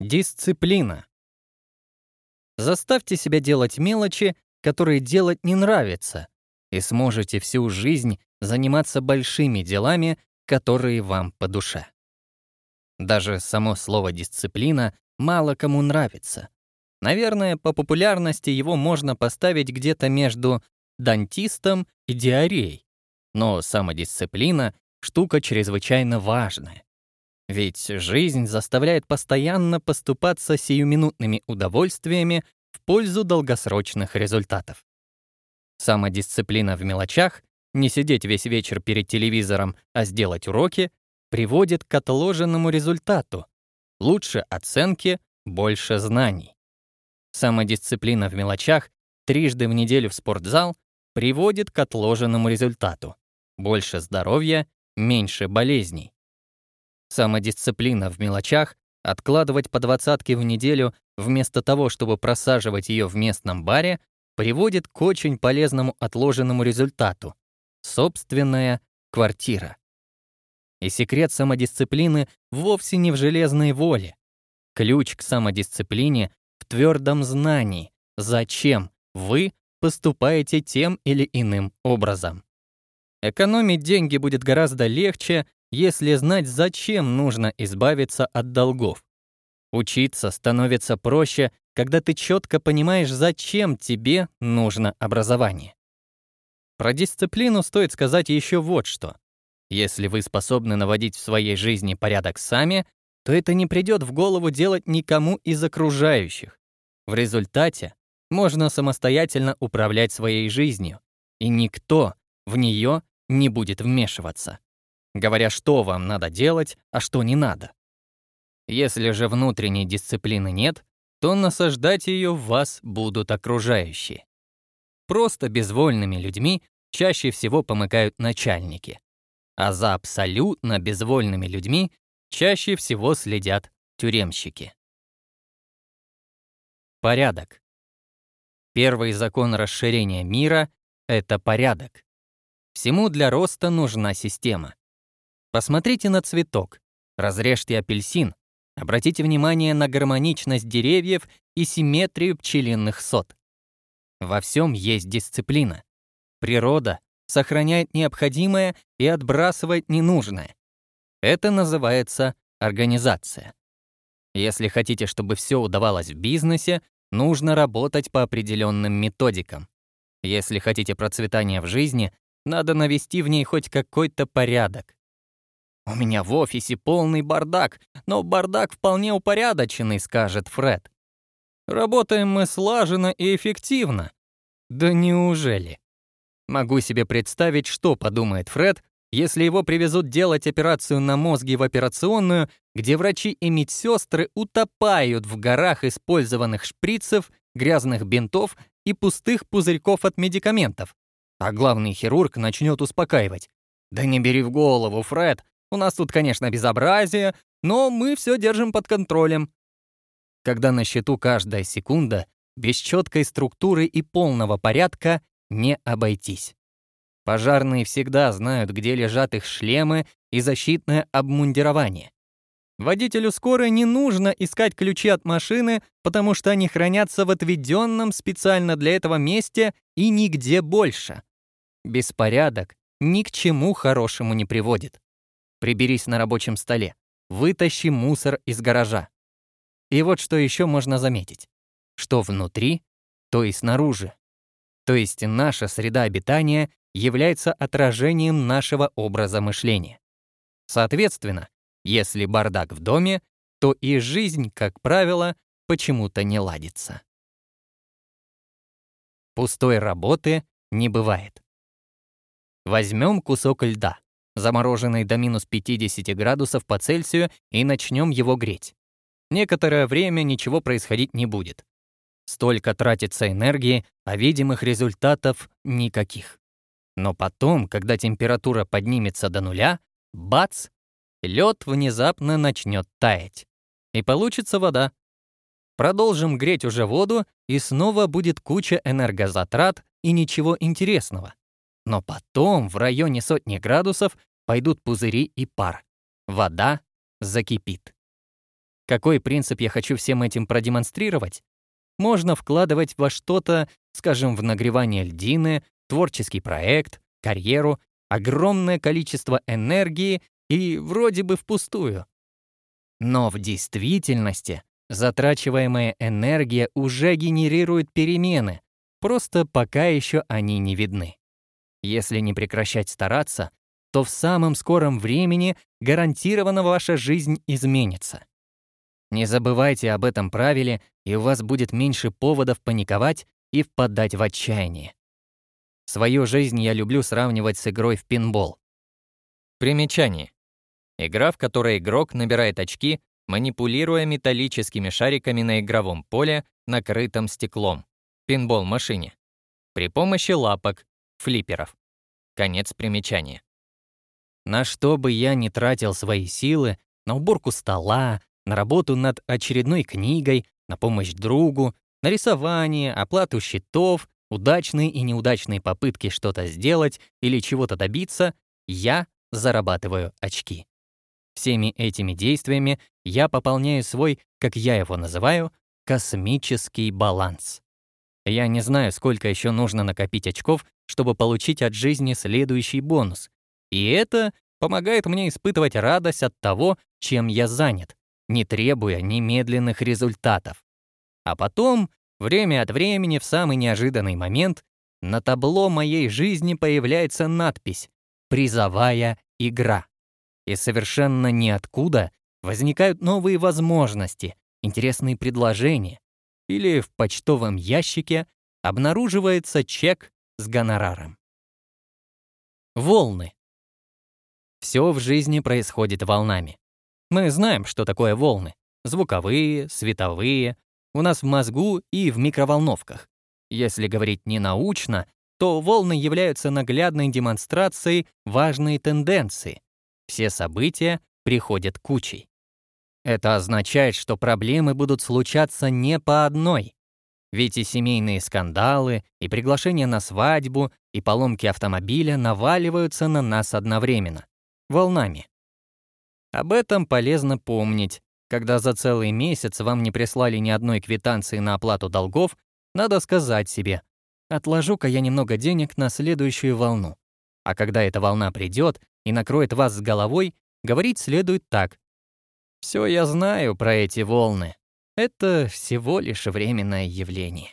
Дисциплина. Заставьте себя делать мелочи, которые делать не нравится, и сможете всю жизнь заниматься большими делами, которые вам по душе. Даже само слово «дисциплина» мало кому нравится. Наверное, по популярности его можно поставить где-то между дантистом и диареей. Но самодисциплина — штука чрезвычайно важная. Ведь жизнь заставляет постоянно поступаться сиюминутными удовольствиями в пользу долгосрочных результатов. Самодисциплина в мелочах, не сидеть весь вечер перед телевизором, а сделать уроки, приводит к отложенному результату. Лучше оценки, больше знаний. Самодисциплина в мелочах, трижды в неделю в спортзал, приводит к отложенному результату. Больше здоровья, меньше болезней. Самодисциплина в мелочах, откладывать по двадцатке в неделю вместо того, чтобы просаживать ее в местном баре, приводит к очень полезному отложенному результату — собственная квартира. И секрет самодисциплины вовсе не в железной воле. Ключ к самодисциплине в твердом знании, зачем вы поступаете тем или иным образом. Экономить деньги будет гораздо легче, если знать, зачем нужно избавиться от долгов. Учиться становится проще, когда ты четко понимаешь, зачем тебе нужно образование. Про дисциплину стоит сказать еще вот что. Если вы способны наводить в своей жизни порядок сами, то это не придет в голову делать никому из окружающих. В результате можно самостоятельно управлять своей жизнью, и никто в нее не будет вмешиваться, говоря, что вам надо делать, а что не надо. Если же внутренней дисциплины нет, то насаждать ее в вас будут окружающие. Просто безвольными людьми чаще всего помыкают начальники а за абсолютно безвольными людьми чаще всего следят тюремщики. Порядок. Первый закон расширения мира — это порядок. Всему для роста нужна система. Посмотрите на цветок, разрежьте апельсин, обратите внимание на гармоничность деревьев и симметрию пчелиных сот. Во всем есть дисциплина. Природа сохраняет необходимое и отбрасывает ненужное. Это называется организация. Если хотите, чтобы все удавалось в бизнесе, нужно работать по определенным методикам. Если хотите процветания в жизни, надо навести в ней хоть какой-то порядок. «У меня в офисе полный бардак, но бардак вполне упорядоченный», — скажет Фред. «Работаем мы слаженно и эффективно». Да неужели? Могу себе представить, что подумает Фред, если его привезут делать операцию на мозге в операционную, где врачи и медсестры утопают в горах использованных шприцев, грязных бинтов и пустых пузырьков от медикаментов. А главный хирург начнет успокаивать. «Да не бери в голову, Фред. У нас тут, конечно, безобразие, но мы все держим под контролем». Когда на счету каждая секунда, без четкой структуры и полного порядка, не обойтись. Пожарные всегда знают, где лежат их шлемы и защитное обмундирование. Водителю скорой не нужно искать ключи от машины, потому что они хранятся в отведенном специально для этого месте и нигде больше. Беспорядок ни к чему хорошему не приводит. Приберись на рабочем столе, вытащи мусор из гаража. И вот что еще можно заметить. Что внутри, то и снаружи. То есть наша среда обитания является отражением нашего образа мышления. Соответственно, если бардак в доме, то и жизнь, как правило, почему-то не ладится. Пустой работы не бывает. Возьмем кусок льда, замороженный до минус 50 градусов по Цельсию, и начнем его греть. Некоторое время ничего происходить не будет. Столько тратится энергии, а видимых результатов никаких. Но потом, когда температура поднимется до нуля, бац, лед внезапно начнет таять. И получится вода. Продолжим греть уже воду, и снова будет куча энергозатрат и ничего интересного. Но потом в районе сотни градусов пойдут пузыри и пар. Вода закипит. Какой принцип я хочу всем этим продемонстрировать? Можно вкладывать во что-то, скажем, в нагревание льдины, творческий проект, карьеру, огромное количество энергии и вроде бы впустую. Но в действительности затрачиваемая энергия уже генерирует перемены, просто пока еще они не видны. Если не прекращать стараться, то в самом скором времени гарантированно ваша жизнь изменится. Не забывайте об этом правиле, и у вас будет меньше поводов паниковать и впадать в отчаяние. Свою жизнь я люблю сравнивать с игрой в пинбол. Примечание. Игра, в которой игрок набирает очки, манипулируя металлическими шариками на игровом поле, накрытом стеклом, пинбол-машине, при помощи лапок, флипперов. Конец примечания. На что бы я ни тратил свои силы, на уборку стола, на работу над очередной книгой, на помощь другу, на рисование, оплату счетов, удачные и неудачные попытки что-то сделать или чего-то добиться, я зарабатываю очки. Всеми этими действиями я пополняю свой, как я его называю, космический баланс. Я не знаю, сколько еще нужно накопить очков, чтобы получить от жизни следующий бонус. И это помогает мне испытывать радость от того, чем я занят, не требуя немедленных результатов. А потом, время от времени, в самый неожиданный момент, на табло моей жизни появляется надпись «Призовая игра». И совершенно ниоткуда возникают новые возможности, интересные предложения. Или в почтовом ящике обнаруживается чек с гонораром. Волны. Все в жизни происходит волнами. Мы знаем, что такое волны. Звуковые, световые, у нас в мозгу и в микроволновках. Если говорить не научно, то волны являются наглядной демонстрацией важной тенденции. Все события приходят кучей. Это означает, что проблемы будут случаться не по одной. Ведь и семейные скандалы, и приглашения на свадьбу, и поломки автомобиля наваливаются на нас одновременно, волнами. Об этом полезно помнить. Когда за целый месяц вам не прислали ни одной квитанции на оплату долгов, надо сказать себе, отложу-ка я немного денег на следующую волну. А когда эта волна придет и накроет вас с головой, говорить следует так. Все я знаю про эти волны. Это всего лишь временное явление.